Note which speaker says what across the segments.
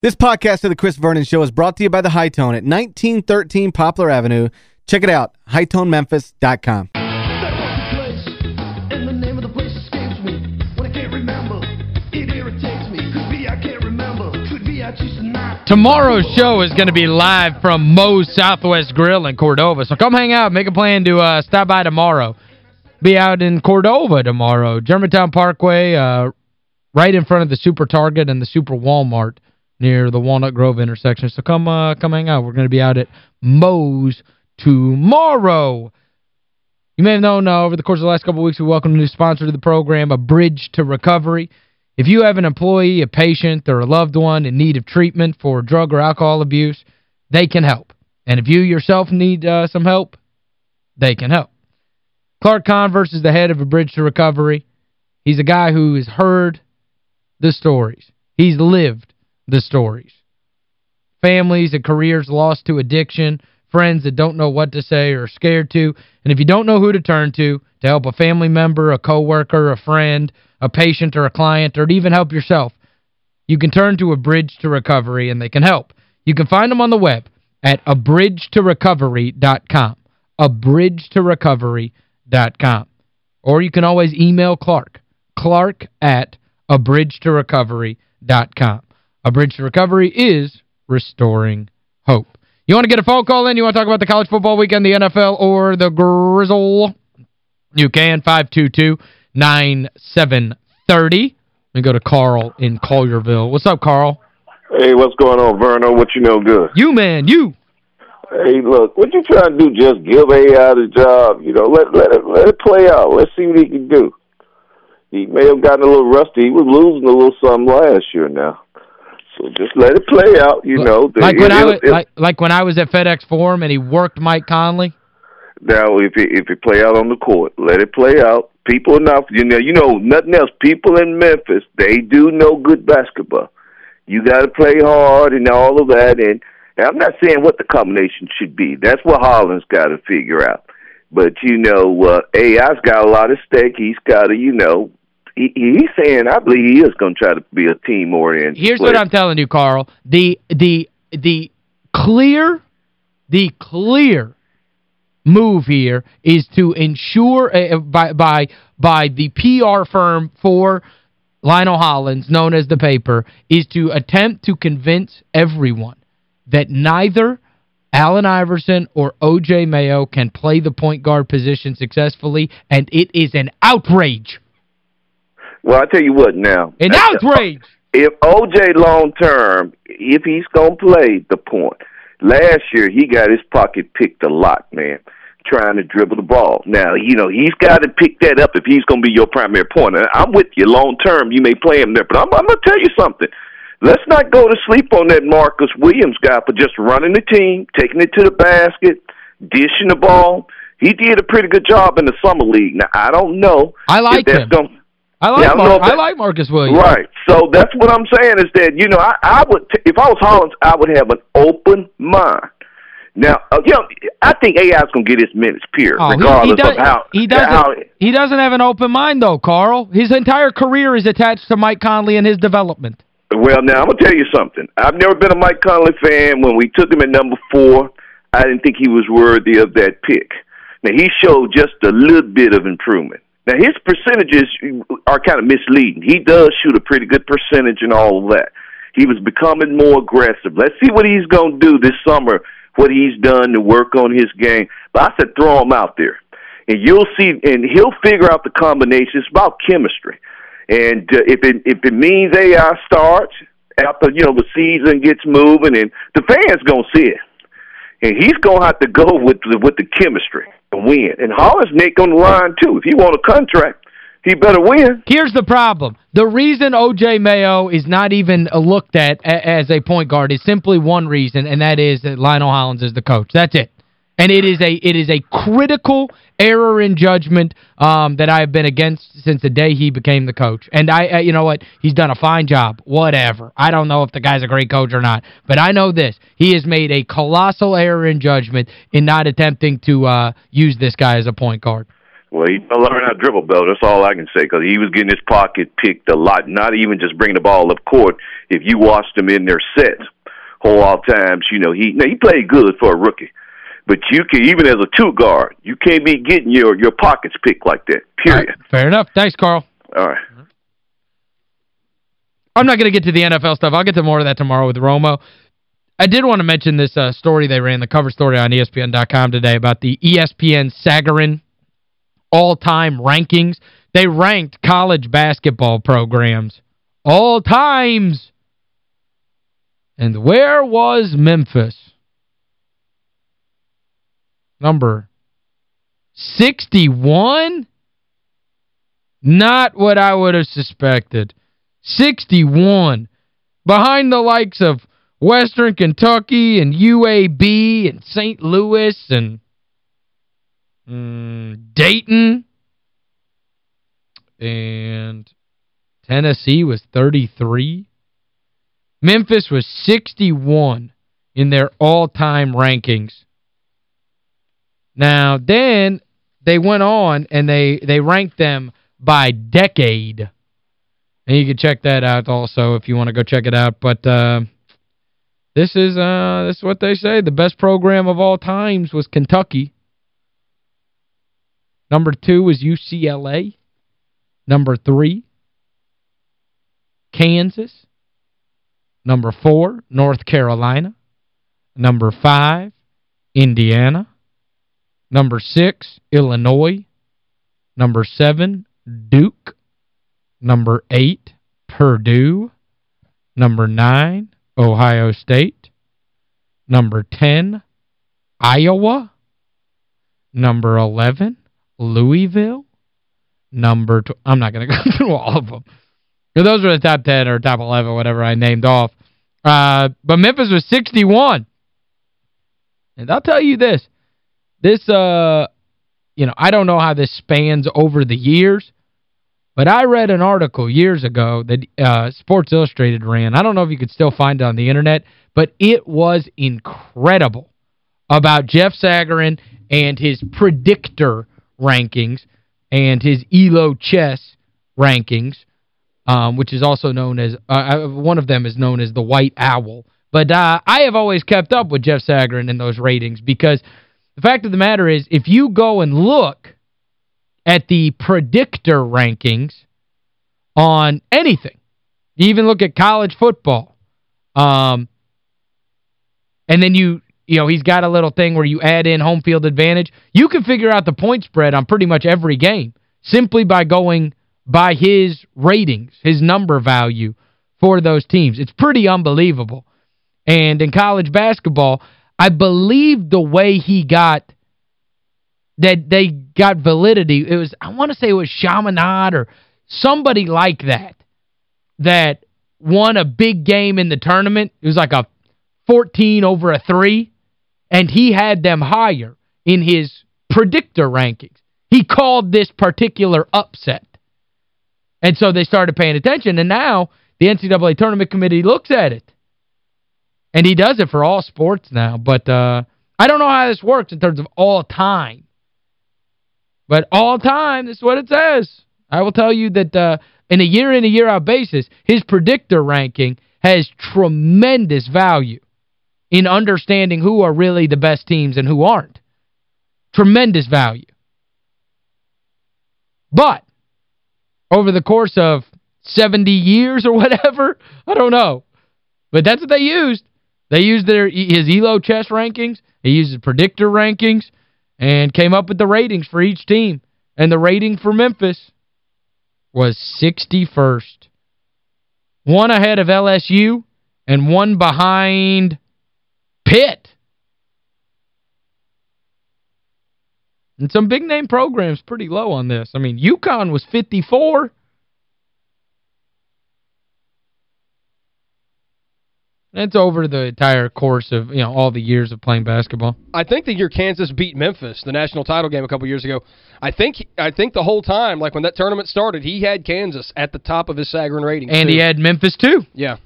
Speaker 1: This podcast of the Chris Vernon Show is brought to you by The Hi-Tone at 1913 Poplar Avenue. Check it out, hitonememphis.com.
Speaker 2: Tomorrow's show is going to be live from Moe's Southwest Grill in Cordova. So come hang out. Make a plan to uh, stop by tomorrow. Be out in Cordova tomorrow. Germantown Parkway, uh, right in front of the Super Target and the Super Walmart near the Walnut Grove intersection. So come uh, come hang out. We're going to be out at Moe's tomorrow. You may have known uh, over the course of the last couple of weeks we welcomed a new sponsor to the program, A Bridge to Recovery. If you have an employee, a patient, or a loved one in need of treatment for drug or alcohol abuse, they can help. And if you yourself need uh, some help, they can help. Clark Converse is the head of A Bridge to Recovery. He's a guy who has heard the stories. He's lived the stories. Families and careers lost to addiction, friends that don't know what to say or are scared to. And if you don't know who to turn to to help a family member, a coworker, a friend, a patient or a client, or to even help yourself, you can turn to a bridge to recovery and they can help. You can find them on the web at abridgetorecovery.com. abridgetorecovery.com. Or you can always email Clark. Clark at abridgetorecovery.com. A Bridge to Recovery is restoring hope. You want to get a phone call in? You want to talk about the college football weekend, the NFL, or the Grizzle? You can, 522-9730. Let me go to Carl in Collierville. What's up, Carl?
Speaker 3: Hey, what's going on, Verno? What you know good?
Speaker 2: You, man, you.
Speaker 3: Hey, look, what you trying to do, just give AI the job. You know, let, let, it, let it play out. Let's see what he can do. He may have gotten a little rusty. He was losing a little something last year now. So just let it play out, you know.
Speaker 2: Like when I was, like, like when I was at FedEx Forum and he worked Mike Conley?
Speaker 3: Now, if it, if it play out on the court, let it play out. People enough, you know, you know, nothing else. People in Memphis, they do know good basketball. You got to play hard and all of that. And, and I'm not saying what the combination should be. That's what Holland's got to figure out. But you know, uh, AI's got a lot of stake. He's got to, you know, he, he's saying I believe he is going to try to be a team oriented.
Speaker 2: Here's
Speaker 3: player.
Speaker 2: what I'm telling you, Carl. The the the clear the clear move here is to ensure uh, by by by the PR firm for Lionel Hollins known as the paper is to attempt to convince everyone that neither Allen Iverson or O.J. Mayo can play the point guard position successfully, and it is an outrage.
Speaker 3: Well, I tell you what now.
Speaker 2: An outrage!
Speaker 3: If O.J. long-term, if he's going to play the point, last year he got his pocket picked a lot, man, trying to dribble the ball. Now, you know, he's got to pick that up if he's going to be your primary point. I'm with you. Long-term, you may play him there, but I'm, I'm going to tell you something. Let's not go to sleep on that Marcus Williams guy for just running the team, taking it to the basket, dishing the ball. He did a pretty good job in the summer league. Now, I don't know.
Speaker 2: I like him. Gonna, I like, yeah, Mar I like Marcus Williams.
Speaker 3: Right. So that's what I'm saying is that, you know, I, I would, t if I was Hollins, I would have an open mind. Now, uh, you know, I think AI's going to get his minutes, period, oh, regardless he, he does, of how
Speaker 2: he doesn't, how, he doesn't have an open mind, though, Carl. His entire career is attached to Mike Conley and his development.
Speaker 3: Well, now, I'm going to tell you something. I've never been a Mike Conley fan. When we took him at number four, I didn't think he was worthy of that pick. Now, he showed just a little bit of improvement. Now his percentages are kind of misleading. He does shoot a pretty good percentage and all of that. He was becoming more aggressive. Let's see what he's going to do this summer, what he's done to work on his game. But I said throw him out there. And you'll see, and he'll figure out the combinations. It's about chemistry. And uh, if it if it means AI starts after you know the season gets moving, and the fans gonna see it, and he's gonna have to go with the, with the chemistry to win. And Hollis Nick on the line, too. If he want a contract, he better win.
Speaker 2: Here's the problem. The reason O.J. Mayo is not even looked at as a point guard is simply one reason, and that is that Lionel Hollins is the coach. That's it. And it is a it is a critical error in judgment um, that I have been against since the day he became the coach. And I uh, you know what? He's done a fine job. Whatever. I don't know if the guy's a great coach or not. But I know this. He has made a colossal error in judgment in not attempting to uh, use this guy as a point guard.
Speaker 3: Well, he learned how to dribble, Bill. That's all I can say because he was getting his pocket picked a lot. Not even just bringing the ball up court. If you watched him in their sets, whole all times, you know he he played good for a rookie. But you can even as a two guard, you can't be getting your your pockets picked like that. Period.
Speaker 2: Right, fair enough. Thanks, Carl.
Speaker 3: All right.
Speaker 2: I'm not going to get to the NFL stuff. I'll get to more of that tomorrow with Romo. I did want to mention this uh, story they ran, the cover story on ESPN.com today about the ESPN Sagarin all-time rankings. They ranked college basketball programs all times. And where was Memphis? Number 61? Not what I would have suspected. 61. Behind the likes of Western Kentucky and UAB and St. Louis and mm, Dayton. And Tennessee was 33. Memphis was 61 in their all-time rankings. Now, then they went on and they, they ranked them by decade. And you can check that out also if you want to go check it out. But uh, this is uh this is what they say. The best program of all times was Kentucky. Number two was UCLA. Number three, Kansas. Number four, North Carolina. Number five, Indiana. Number six, Illinois. Number seven, Duke. Number eight, Purdue. Number nine, Ohio State. Number 10, Iowa. Number 11, Louisville. Number I'm not going to go through all of them. Those were the top 10 or top 11, whatever I named off. Uh, but Memphis was 61. And I'll tell you this. This, uh, you know, I don't know how this spans over the years, but I read an article years ago that uh, Sports Illustrated ran. I don't know if you could still find it on the Internet, but it was incredible about Jeff Sagarin and his predictor rankings and his ELO chess rankings, um, which is also known as, uh, uh, one of them is known as the White Owl. But uh, I have always kept up with Jeff Sagarin in those ratings because the fact of the matter is if you go and look at the predictor rankings on anything, you even look at college football, um, and then you, you know, he's got a little thing where you add in home field advantage. You can figure out the point spread on pretty much every game simply by going by his ratings, his number value for those teams. It's pretty unbelievable. And in college basketball, I believe the way he got that they got validity, it was, I want to say it was Chaminade or somebody like that, that won a big game in the tournament. It was like a 14 over a 3, and he had them higher in his predictor rankings. He called this particular upset. And so they started paying attention, and now the NCAA Tournament Committee looks at it. And he does it for all sports now. But uh, I don't know how this works in terms of all time. But all time, this is what it says. I will tell you that uh, in a year-in, a year-out basis, his predictor ranking has tremendous value in understanding who are really the best teams and who aren't. Tremendous value. But over the course of 70 years or whatever, I don't know. But that's what they used. They used their his ELO chess rankings. He used his predictor rankings and came up with the ratings for each team. And the rating for Memphis was 61st. One ahead of LSU and one behind Pitt. And some big-name programs pretty low on this. I mean, UConn was 54. It's over the entire course of, you know, all the years of playing basketball.
Speaker 4: I think the year Kansas beat Memphis, the national title game a couple years ago, I think I think the whole time, like when that tournament started, he had Kansas at the top of his Sagarin rating.
Speaker 2: And
Speaker 4: too.
Speaker 2: he had Memphis, too.
Speaker 4: Yeah.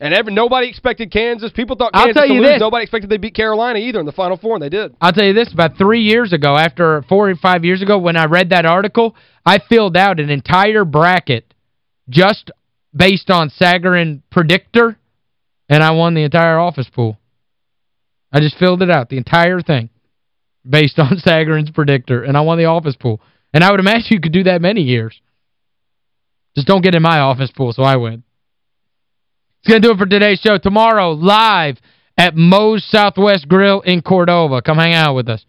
Speaker 4: And every, nobody expected Kansas. People thought
Speaker 2: I'll
Speaker 4: Kansas
Speaker 2: tell you this.
Speaker 4: Nobody expected they beat Carolina either in the Final Four, and they did.
Speaker 2: I'll tell you this, about three years ago, after four or five years ago, when I read that article, I filled out an entire bracket just based on Sagarin Predictor, and I won the entire office pool. I just filled it out, the entire thing, based on Sagarin's Predictor, and I won the office pool. And I would imagine you could do that many years. Just don't get in my office pool so I win. It's going to do it for today's show. Tomorrow, live at Moe's Southwest Grill in Cordova. Come hang out with us.